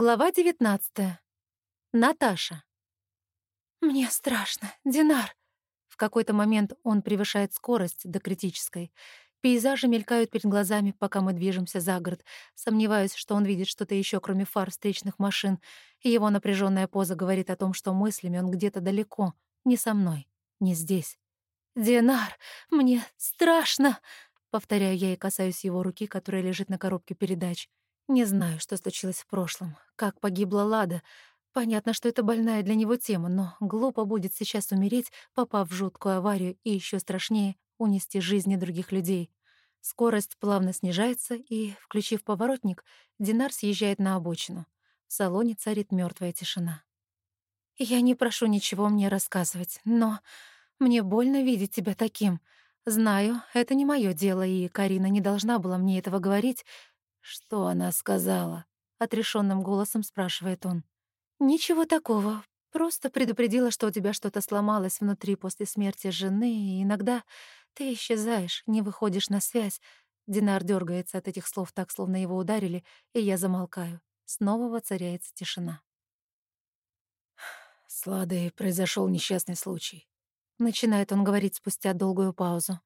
Глава 19. Наташа. «Мне страшно, Динар!» В какой-то момент он превышает скорость до критической. Пейзажи мелькают перед глазами, пока мы движемся за город. Сомневаюсь, что он видит что-то еще, кроме фар встречных машин. Его напряженная поза говорит о том, что мыслями он где-то далеко, не со мной, не здесь. «Динар, мне страшно!» Повторяю я и касаюсь его руки, которая лежит на коробке передач. Не знаю, что случилось в прошлом, как погибла Лада. Понятно, что это больная для него тема, но глупо будет сейчас умереть, попав в жуткую аварию, и еще страшнее — унести жизни других людей. Скорость плавно снижается, и, включив поворотник, Динар съезжает на обочину. В салоне царит мертвая тишина. «Я не прошу ничего мне рассказывать, но мне больно видеть тебя таким. Знаю, это не мое дело, и Карина не должна была мне этого говорить, «Что она сказала?» — отрешенным голосом спрашивает он. «Ничего такого. Просто предупредила, что у тебя что-то сломалось внутри после смерти жены, и иногда ты исчезаешь, не выходишь на связь». Динар дергается от этих слов так, словно его ударили, и я замолкаю. Снова воцаряется тишина. С Ладой произошел несчастный случай. Начинает он говорить спустя долгую паузу.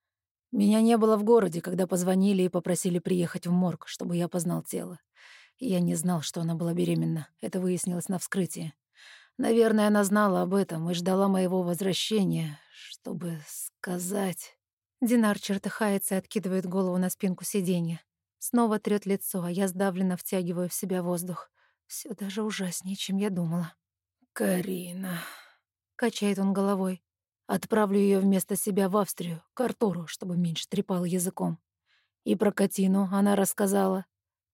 Меня не было в городе, когда позвонили и попросили приехать в морг, чтобы я познал тело. Я не знал, что она была беременна. Это выяснилось на вскрытии. Наверное, она знала об этом и ждала моего возвращения, чтобы сказать... Динар чертыхается и откидывает голову на спинку сиденья. Снова трёт лицо, а я сдавленно втягиваю в себя воздух. Всё даже ужаснее, чем я думала. «Карина...» — качает он головой. Отправлю ее вместо себя в Австрию, к Артуру, чтобы меньше трепал языком. И про Катину она рассказала.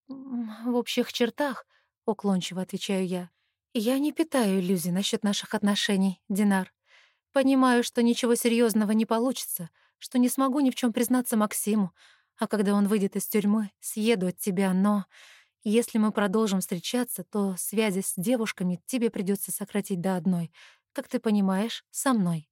«В общих чертах», — уклончиво отвечаю я, «я не питаю иллюзий насчет наших отношений, Динар. Понимаю, что ничего серьезного не получится, что не смогу ни в чем признаться Максиму, а когда он выйдет из тюрьмы, съеду от тебя, но если мы продолжим встречаться, то связи с девушками тебе придется сократить до одной, как ты понимаешь, со мной.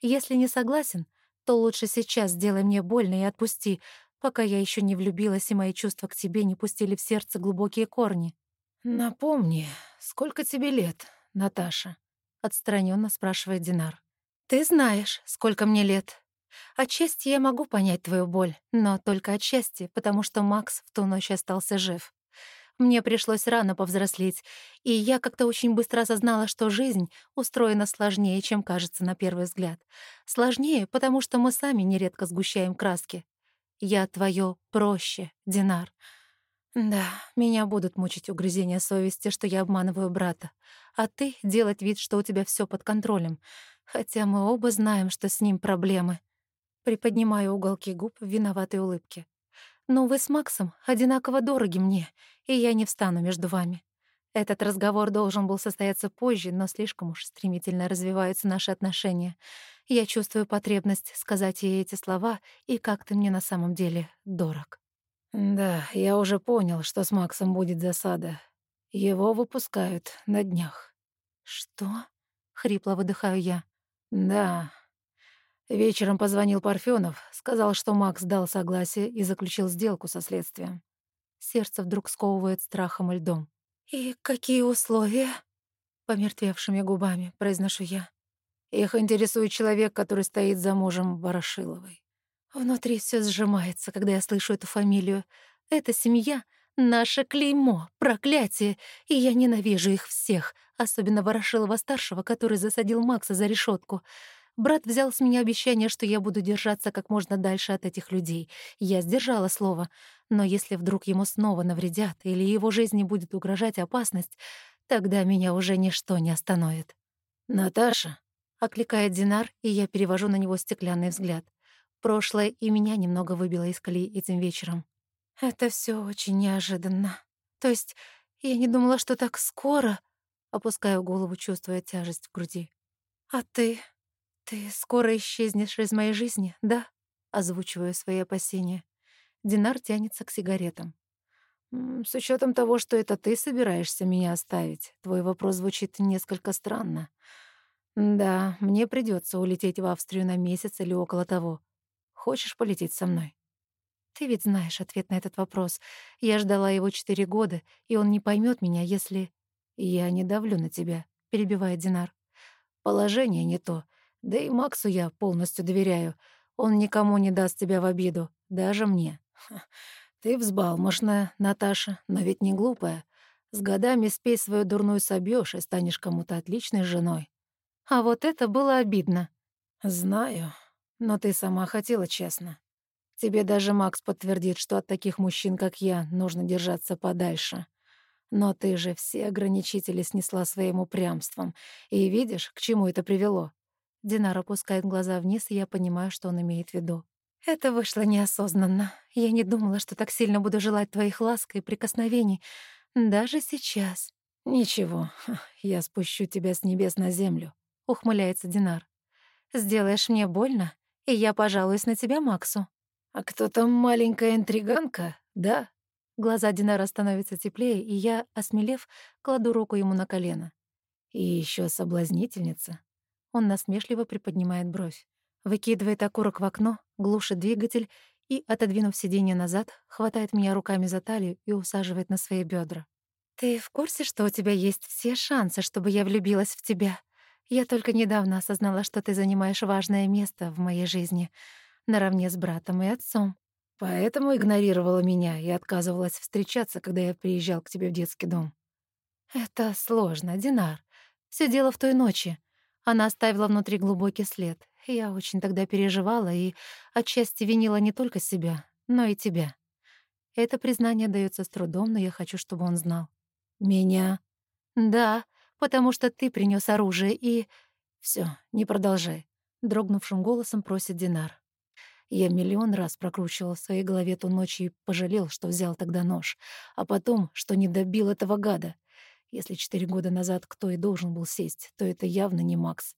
Если не согласен, то лучше сейчас сделай мне больно и отпусти, пока я еще не влюбилась, и мои чувства к тебе не пустили в сердце глубокие корни. «Напомни, сколько тебе лет, Наташа?» — отстраненно спрашивает Динар. «Ты знаешь, сколько мне лет. Отчасти я могу понять твою боль, но только отчасти, потому что Макс в ту ночь остался жив. Мне пришлось рано повзрослеть, и я как-то очень быстро осознала, что жизнь устроена сложнее, чем кажется на первый взгляд. Сложнее, потому что мы сами нередко сгущаем краски. Я твое проще, Динар. Да, меня будут мучить угрызения совести, что я обманываю брата. А ты — делать вид, что у тебя все под контролем. Хотя мы оба знаем, что с ним проблемы. Приподнимаю уголки губ в виноватой улыбке. Но вы с Максом одинаково дороги мне, и я не встану между вами. Этот разговор должен был состояться позже, но слишком уж стремительно развиваются наши отношения. Я чувствую потребность сказать ей эти слова, и как ты мне на самом деле дорог. Да, я уже понял, что с Максом будет засада. Его выпускают на днях. Что? Хрипло выдыхаю я. Да, Вечером позвонил Парфёнов, сказал, что Макс дал согласие и заключил сделку со следствием. Сердце вдруг сковывает страхом и льдом. «И какие условия?» Помертвевшими губами произношу я. Их интересует человек, который стоит за мужем Ворошиловой. Внутри все сжимается, когда я слышу эту фамилию. Эта семья — наше клеймо, проклятие, и я ненавижу их всех, особенно Ворошилова-старшего, который засадил Макса за решетку. Брат взял с меня обещание, что я буду держаться как можно дальше от этих людей. Я сдержала слово. Но если вдруг ему снова навредят или его жизни будет угрожать опасность, тогда меня уже ничто не остановит. «Наташа?» — окликает Динар, и я перевожу на него стеклянный взгляд. Прошлое и меня немного выбило из колеи этим вечером. Это все очень неожиданно. То есть я не думала, что так скоро... Опускаю голову, чувствуя тяжесть в груди. «А ты?» «Ты скоро исчезнешь из моей жизни, да?» — озвучиваю свои опасения. Динар тянется к сигаретам. «С учетом того, что это ты собираешься меня оставить, твой вопрос звучит несколько странно. Да, мне придется улететь в Австрию на месяц или около того. Хочешь полететь со мной?» «Ты ведь знаешь ответ на этот вопрос. Я ждала его четыре года, и он не поймет меня, если...» «Я не давлю на тебя», — перебивает Динар. «Положение не то. Да и Максу я полностью доверяю. Он никому не даст тебя в обиду, даже мне. Ты взбалмошная, Наташа, но ведь не глупая. С годами спесь свою дурную собьёшь и станешь кому-то отличной женой. А вот это было обидно. Знаю, но ты сама хотела честно. Тебе даже Макс подтвердит, что от таких мужчин, как я, нужно держаться подальше. Но ты же все ограничители снесла своим упрямством. И видишь, к чему это привело? Динар опускает глаза вниз, и я понимаю, что он имеет в виду. Это вышло неосознанно. Я не думала, что так сильно буду желать твоих ласк и прикосновений. Даже сейчас. Ничего, я спущу тебя с небес на землю, ухмыляется Динар. Сделаешь мне больно, и я пожалуюсь на тебя Максу. А кто там маленькая интриганка, да? Глаза Динара становятся теплее, и я, осмелев, кладу руку ему на колено. И еще соблазнительница. Он насмешливо приподнимает бровь. Выкидывает окурок в окно, глушит двигатель и, отодвинув сиденье назад, хватает меня руками за талию и усаживает на свои бедра. «Ты в курсе, что у тебя есть все шансы, чтобы я влюбилась в тебя? Я только недавно осознала, что ты занимаешь важное место в моей жизни, наравне с братом и отцом. Поэтому игнорировала меня и отказывалась встречаться, когда я приезжал к тебе в детский дом». «Это сложно, Динар. Все дело в той ночи. Она оставила внутри глубокий след. Я очень тогда переживала и отчасти винила не только себя, но и тебя. Это признание дается с трудом, но я хочу, чтобы он знал. Меня? Да, потому что ты принес оружие и... Все, не продолжай. Дрогнувшим голосом просит Динар. Я миллион раз прокручивал в своей голове ту ночь и пожалел, что взял тогда нож, а потом, что не добил этого гада. Если четыре года назад кто и должен был сесть, то это явно не Макс.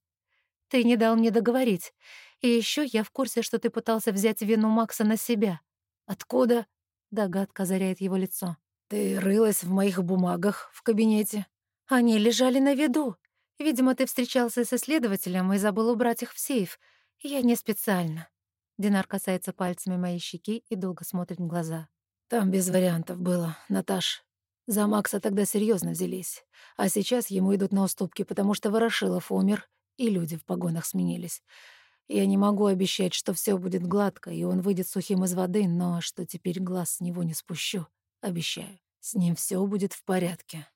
Ты не дал мне договорить. И еще я в курсе, что ты пытался взять вину Макса на себя. Откуда? Догадка озаряет его лицо. Ты рылась в моих бумагах в кабинете. Они лежали на виду. Видимо, ты встречался с исследователем и забыл убрать их в сейф. Я не специально. Динар касается пальцами моей щеки и долго смотрит в глаза. Там без вариантов было, Наташ. За Макса тогда серьезно взялись, а сейчас ему идут на уступки, потому что Ворошилов умер, и люди в погонах сменились. Я не могу обещать, что все будет гладко, и он выйдет сухим из воды, но что теперь глаз с него не спущу, обещаю. С ним все будет в порядке.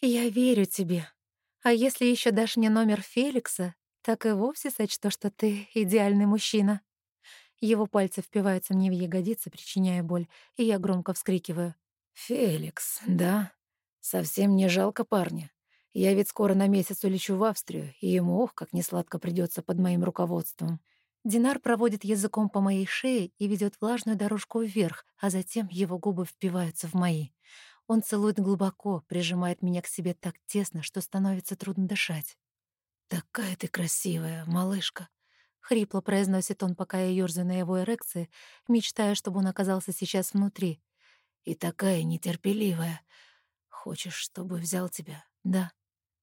Я верю тебе. А если еще дашь мне номер Феликса, так и вовсе сочту, что ты идеальный мужчина. Его пальцы впиваются мне в ягодицы, причиняя боль, и я громко вскрикиваю. «Феликс, да? Совсем не жалко парня. Я ведь скоро на месяц улечу в Австрию, и ему, ох, как несладко придется под моим руководством». Динар проводит языком по моей шее и ведет влажную дорожку вверх, а затем его губы впиваются в мои. Он целует глубоко, прижимает меня к себе так тесно, что становится трудно дышать. «Такая ты красивая, малышка», — хрипло произносит он, пока я ёрзаю на его эрекции, мечтая, чтобы он оказался сейчас внутри — и такая нетерпеливая. Хочешь, чтобы взял тебя, да?»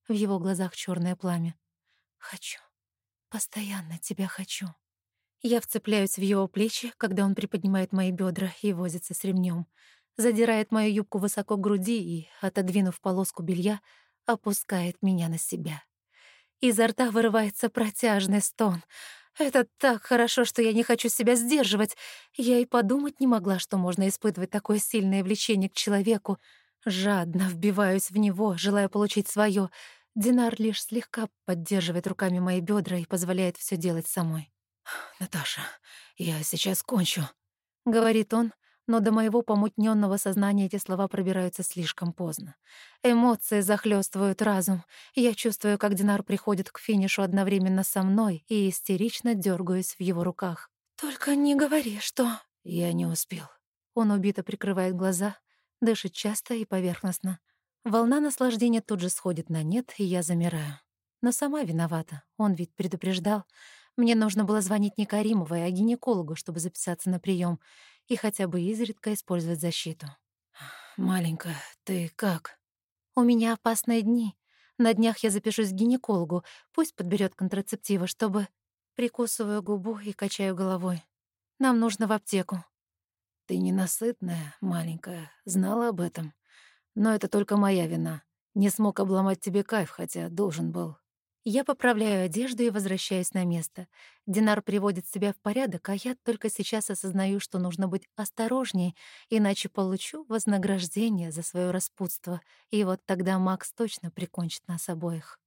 В его глазах черное пламя. «Хочу. Постоянно тебя хочу». Я вцепляюсь в его плечи, когда он приподнимает мои бедра и возится с ремнем, задирает мою юбку высоко к груди и, отодвинув полоску белья, опускает меня на себя. Изо рта вырывается протяжный стон — это так хорошо, что я не хочу себя сдерживать. Я и подумать не могла, что можно испытывать такое сильное влечение к человеку. Жадно вбиваюсь в него, желая получить свое. Динар лишь слегка поддерживает руками мои бедра и позволяет все делать самой. «Наташа, я сейчас кончу», — говорит он, но до моего помутненного сознания эти слова пробираются слишком поздно. Эмоции захлестывают разум. Я чувствую, как Динар приходит к финишу одновременно со мной и истерично дергаюсь в его руках. «Только не говори, что...» Я не успел. Он убито прикрывает глаза, дышит часто и поверхностно. Волна наслаждения тут же сходит на нет, и я замираю. Но сама виновата. Он ведь предупреждал. Мне нужно было звонить не Каримовой, а гинекологу, чтобы записаться на прием и хотя бы изредка использовать защиту. «Маленькая, ты как?» «У меня опасные дни. На днях я запишусь к гинекологу. Пусть подберет контрацептивы, чтобы...» Прикусываю губу и качаю головой. «Нам нужно в аптеку». «Ты ненасытная, маленькая, знала об этом. Но это только моя вина. Не смог обломать тебе кайф, хотя должен был. Я поправляю одежду и возвращаюсь на место. Динар приводит себя в порядок, а я только сейчас осознаю, что нужно быть осторожнее, иначе получу вознаграждение за свое распутство, и вот тогда Макс точно прикончит нас обоих.